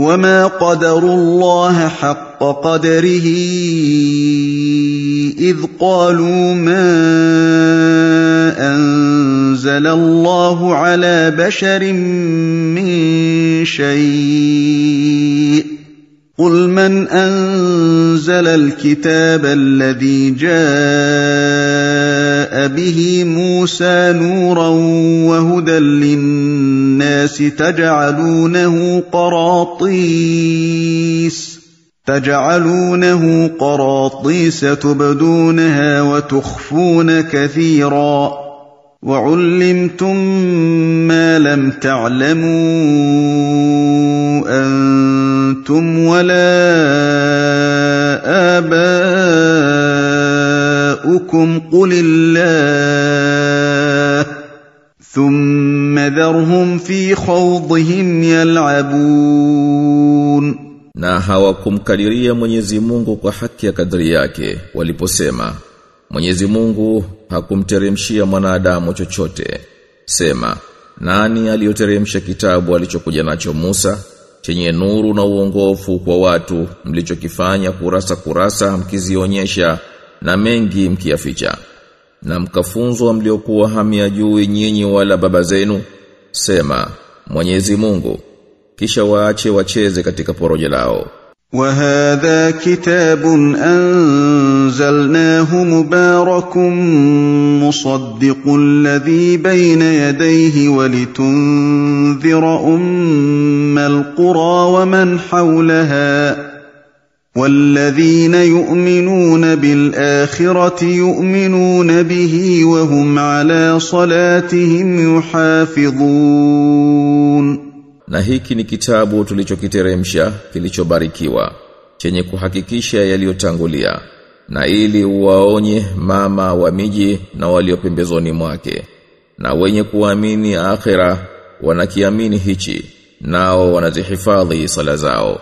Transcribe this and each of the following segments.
وما قدروا الله حق قدره اذ قالوا ما انزل الله على بشر من شيء قل من انزل الكتاب الذي جاء به موسى نورا وهدى للناس تجعلونه قراطيس تجعلونه قراطيس تبدونها وتخفون كثيرا وعلمتم ما لم تعلموا أنتم ولا آباؤكم قل الله ثم ذرهم في خوضهم يلعبون na hawakumkadiria Mwenyezi Mungu kwa haki ya kadri yake waliposema Mwenyezi Mungu hakumteremshia mwanadamu chochote sema nani aliyoteremsha kitabu alichokuja nacho Musa chenye nuru na uongofu kwa watu mlichokifanya kurasa kurasa mkizionyesha na mengi mkiyaficha na mkafunzwa mliokuwa hamyajui nyinyi wala baba zenu sema Mwenyezi Mungu kisha waache wacheze katika porojo lao وهذا كتاب انزلناه مبارك مصدق الذي بين يديه ولتنذر ام القرى ومن حولها والذين يؤمنون بالاخره يؤمنون به وهم على صلاتهم يحافظون na hiki ni kitabu tulichokiteremsha kilichobarikiwa chenye kuhakikisha yaliyotangulia na ili uwaonye mama wa miji na walio pembezoni mwake na wenye kuamini akhira wanakiamini hichi nao wanazihifadhi sala zao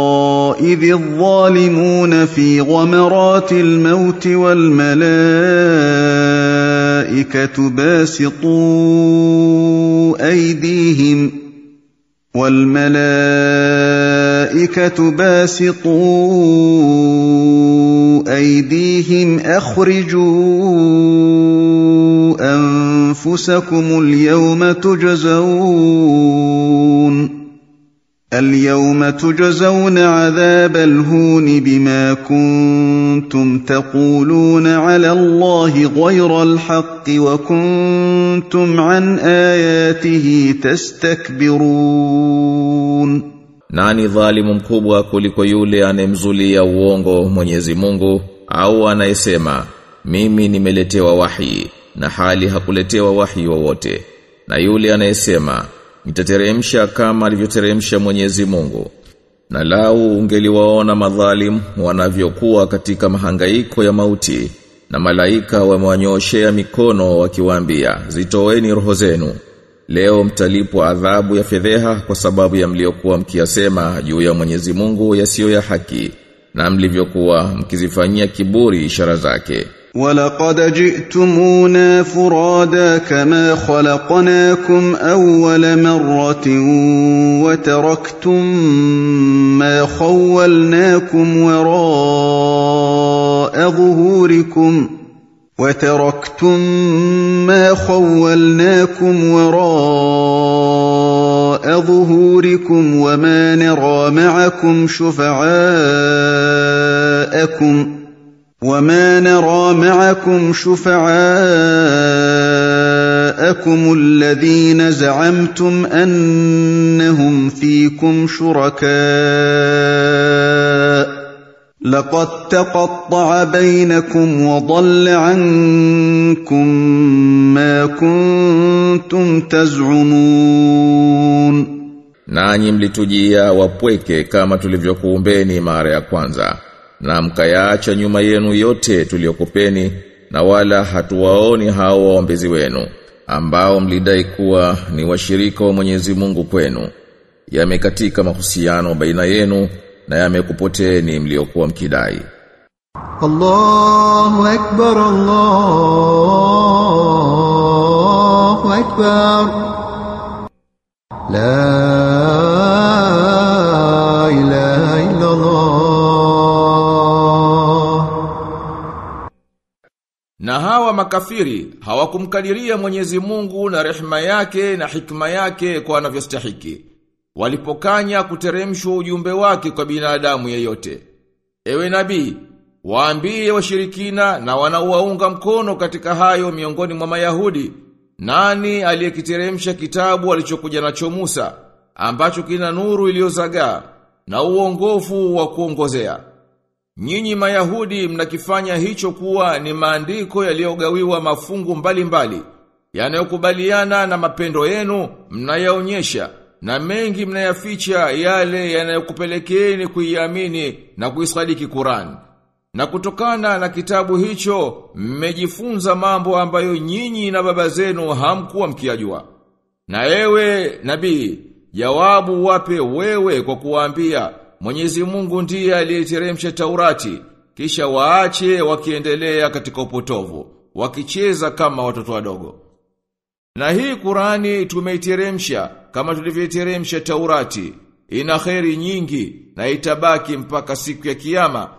اذ الظالمون في غمرات الموت والملائكه باسطوا ايديهم والملائكة باسطوا أيديهم أخرجوا أنفسكم اليوم تجزون اليوم تجزون عذاب الهون بما كنتم تقولون على الله غير الحق وكنتم عن آياته تستكبرون Nani dhalimu mkubwa kuliko yule anemzulia uongo Mwenyezi Mungu au anayesema mimi nimeletewa wahi na hali hakuletewa wahi wowote na yule anayesema nitateremsha kama alivyoteremsha Mwenyezi Mungu. Na lau ungeliwaona madhalim wanavyokuwa katika mahangaiko ya mauti na malaika wamewanyoshea mikono wakiwaambia zitoeni roho zenu. Leo mtalipwa adhabu ya fedheha kwa sababu ya mliokuwa mkiyasema juu ya Mwenyezi Mungu yasiyo ya haki na mlivyokuwa mkizifanyia kiburi ishara zake ولقد جئتمونا فرادا كما خلقناكم اول مره وتركتم ما خولناكم وراء ظهوركم وتركتم ما خولناكم وراء ظهوركم وما نرى معكم شفعاءكم وما نرى معكم شفعاءكم الذين زعمتم انهم فيكم شركاء لقد تقطع بينكم وضل عنكم ما كنتم تزعمون nanyi mlitujia wapweke kama tulivyokuumbeni mara ya kwanza na mkayaacha nyuma yenu yote tuliokupeni na wala hatuwaoni hao waombezi wenu ambao mlidai kuwa ni washirika wa Mwenyezi Mungu kwenu. Yamekatika mahusiano baina yenu na yamekupoteni mliokuwa mkidai. Allahu akbar Allahu akbar. La Na hawa makafiri hawakumkadiria Mwenyezi Mungu na rehema yake na hikma yake kwa anavyostahiki. Walipokanya kuteremshwa ujumbe wake kwa binadamu yeyote. Ewe nabii, waambie washirikina na wanaowaunga mkono katika hayo miongoni mwa Mayahudi, nani aliyekiteremsha kitabu alichokuja nacho Musa, ambacho kina nuru iliyozagaa na uongofu wa kuongozea. Nyinyi Mayahudi mnakifanya hicho kuwa ni maandiko yaliyogawiwa mafungu mbalimbali yanayokubaliana na mapendo yenu mnayaonyesha na mengi mnayaficha yale yanayokupelekeeni kuiamini na kuisadiki Qur'an. Na kutokana na kitabu hicho mmejifunza mambo ambayo nyinyi na baba zenu hamkuwa mkiyajua. Na ewe nabii, jawabu wape wewe kwa kuwaambia Mwenyezi Mungu ndiye aliyeteremsha Taurati, kisha waache wakiendelea katika upotovu, wakicheza kama watoto wadogo. Na hii Qurani tumeiteremsha kama tulivyoiteremsha Taurati, ina kheri nyingi na itabaki mpaka siku ya kiyama.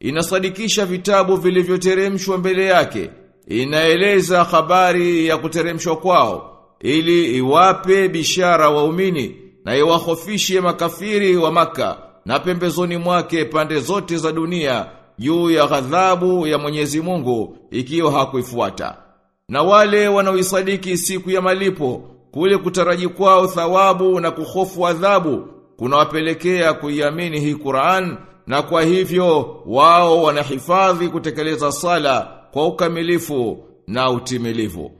Inasadikisha vitabu vilivyoteremshwa mbele yake, inaeleza habari ya kuteremshwa kwao ili iwape bishara waumini na iwahofishe makafiri wa maka na pembezoni mwake pande zote za dunia juu ya ghadhabu ya Mwenyezi Mungu ikiwa hakuifuata. Na wale wanaoisadiki siku ya malipo kule kutaraji kwao thawabu na kuhofu adhabu kunawapelekea kuiamini hii Qur'an na kwa hivyo wao wanahifadhi kutekeleza sala kwa ukamilifu na utimilivu.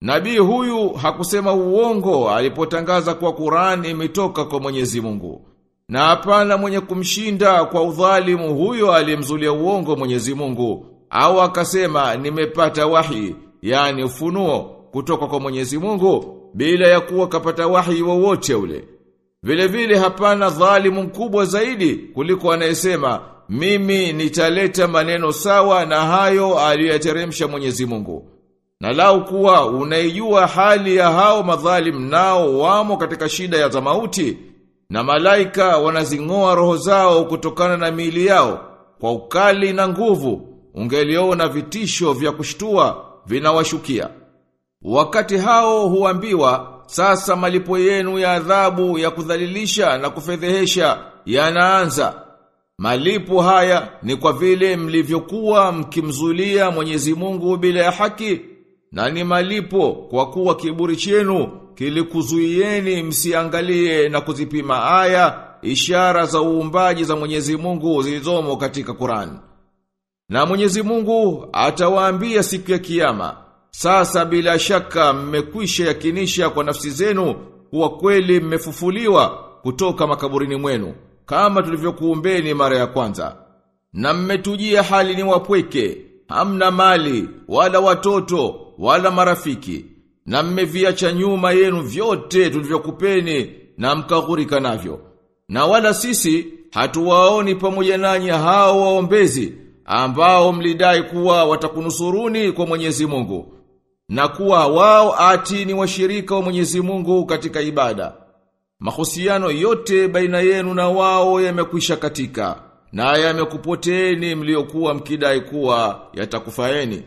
Nabii huyu hakusema uongo alipotangaza kwa Qur'an imetoka kwa Mwenyezi Mungu. Na hapana mwenye kumshinda kwa udhalimu huyo aliyemzulia uongo Mwenyezi Mungu au akasema nimepata wahi yani ufunuo kutoka kwa Mwenyezi Mungu bila ya kuwa kapata wahi wowote ule. Vile vile hapana dhalimu mkubwa zaidi kuliko anayesema mimi nitaleta maneno sawa na hayo aliyoteremsha Mwenyezi Mungu. Na lau kuwa unaijua hali ya hao madhalimu nao wamo katika shida ya zamauti na malaika wanazingoa roho zao kutokana na miili yao kwa ukali na nguvu ungeliona vitisho vya kushtua vinawashukia. Wakati hao huambiwa sasa malipo yenu ya adhabu ya kudhalilisha na kufedhehesha yanaanza. Malipo haya ni kwa vile mlivyokuwa mkimzulia Mwenyezi Mungu bila ya haki na ni malipo kwa kuwa kiburi chenu kilikuzuieni msiangalie na kuzipima aya ishara za uumbaji za Mwenyezi Mungu zilizomo katika Qur'an. Na Mwenyezi Mungu atawaambia siku ya kiyama, sasa bila shaka mmekwisha yakinisha kwa nafsi zenu kuwa kweli mmefufuliwa kutoka makaburini mwenu kama tulivyokuumbeni mara ya kwanza. Na mmetujia hali ni wapweke, hamna mali, wala watoto, wala marafiki. Na mmeviacha nyuma yenu vyote tulivyokupeni na mkaghurika navyo. Na wala sisi hatuwaoni pamoja nanyi hao waombezi ambao mlidai kuwa watakunusuruni kwa Mwenyezi Mungu na kuwa wao ati ni washirika wa Mwenyezi Mungu katika ibada. Mahusiano yote baina yenu na wao yamekwisha katika na yamekupoteeni mliokuwa mkidai kuwa yatakufaeni.